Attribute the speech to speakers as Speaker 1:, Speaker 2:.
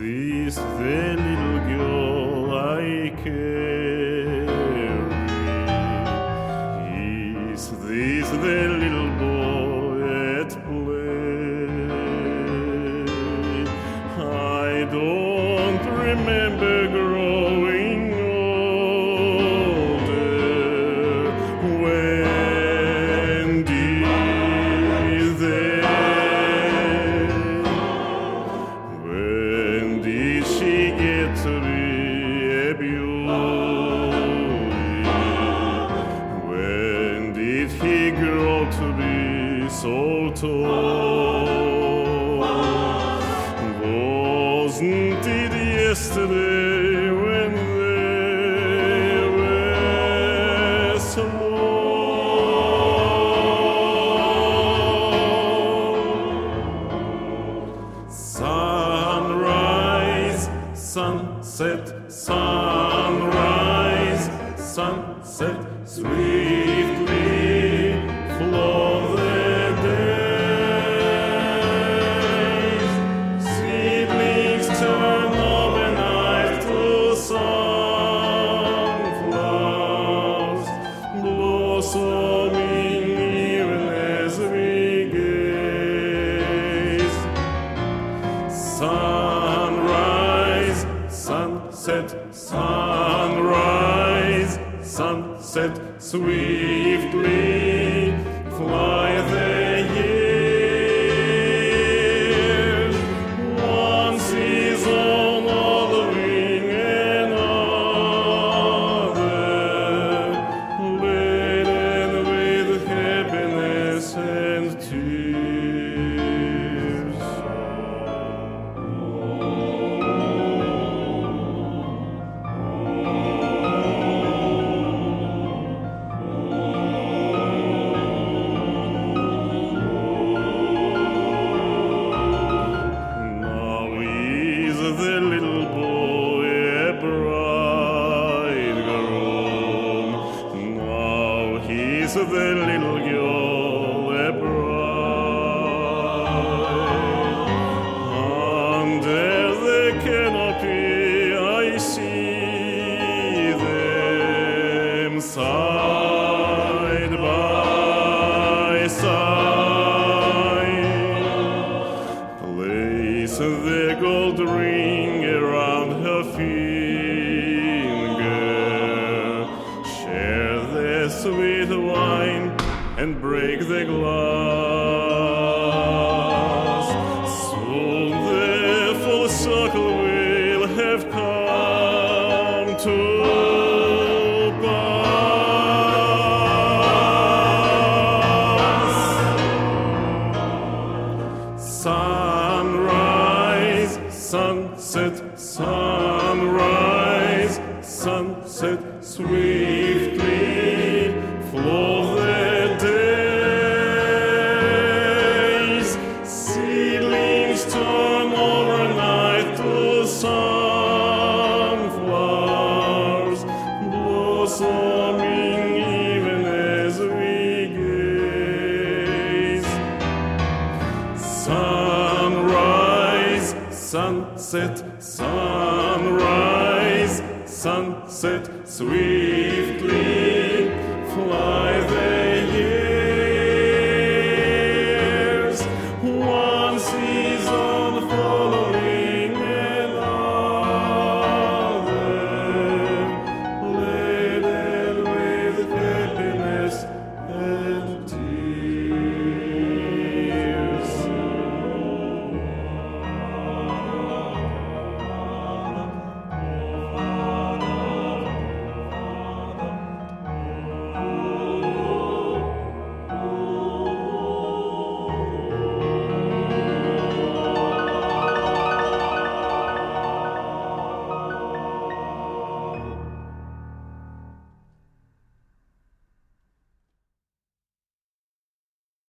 Speaker 1: This then remember yesterday when they were small. Sunrise, sunset, sunrise, sunset, sweetly. Sunset, sunrise, sunset, swiftly fly he's the little girl a bride. Under the canopy I see them side by side. Place the gold ring around her finger. And break the glass. Soon the full circle will have come to pass. Sunrise, sunset, sunrise, sunset, swiftly flow sunset, sunrise, sunset, swiftly fly.